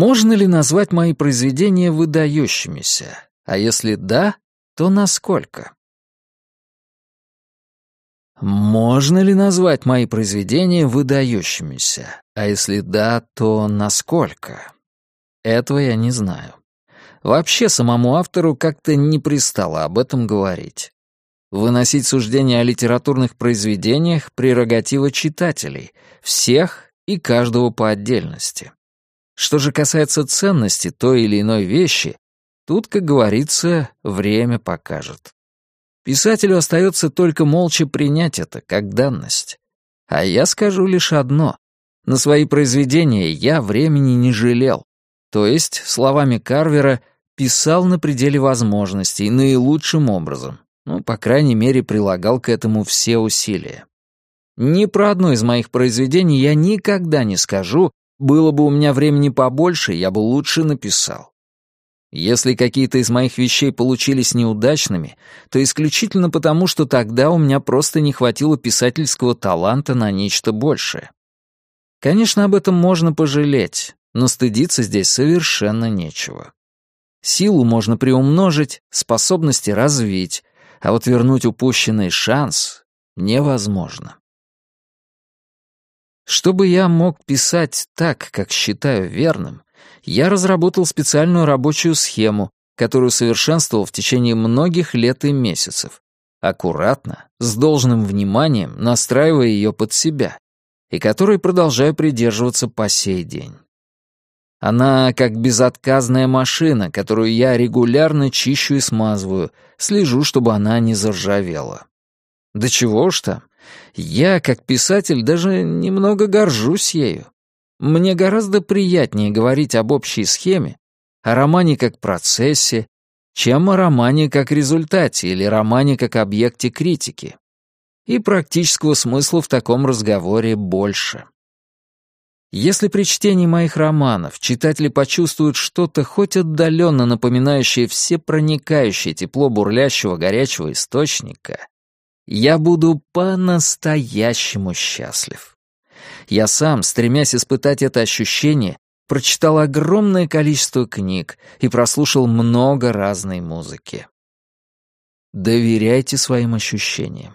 Можно ли назвать мои произведения выдающимися? А если да, то насколько? Можно ли назвать мои произведения выдающимися? А если да, то насколько? Этого я не знаю. Вообще самому автору как-то не пристало об этом говорить. Выносить суждения о литературных произведениях — прерогатива читателей, всех и каждого по отдельности. Что же касается ценности той или иной вещи, тут, как говорится, время покажет. Писателю остается только молча принять это как данность. А я скажу лишь одно. На свои произведения я времени не жалел. То есть, словами Карвера, писал на пределе возможностей, наилучшим образом. Ну, по крайней мере, прилагал к этому все усилия. Ни про одно из моих произведений я никогда не скажу, было бы у меня времени побольше, я бы лучше написал. Если какие-то из моих вещей получились неудачными, то исключительно потому, что тогда у меня просто не хватило писательского таланта на нечто большее. Конечно, об этом можно пожалеть, но стыдиться здесь совершенно нечего. Силу можно приумножить, способности развить, а вот вернуть упущенный шанс невозможно. Чтобы я мог писать так, как считаю верным, я разработал специальную рабочую схему, которую совершенствовал в течение многих лет и месяцев, аккуратно, с должным вниманием настраивая ее под себя, и которой продолжаю придерживаться по сей день. Она как безотказная машина, которую я регулярно чищу и смазываю, слежу, чтобы она не заржавела. Да чего уж там, я, как писатель, даже немного горжусь ею. Мне гораздо приятнее говорить об общей схеме, о романе как процессе, чем о романе как результате или романе как объекте критики. И практического смысла в таком разговоре больше. Если при чтении моих романов читатели почувствуют что-то хоть отдаленно напоминающее всепроникающее тепло бурлящего горячего источника, я буду по-настоящему счастлив. Я сам, стремясь испытать это ощущение, прочитал огромное количество книг и прослушал много разной музыки. Доверяйте своим ощущениям.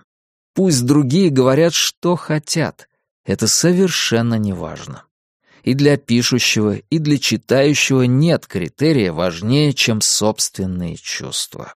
Пусть другие говорят, что хотят. Это совершенно неважно. И для пишущего, и для читающего нет критерия важнее, чем собственные чувства.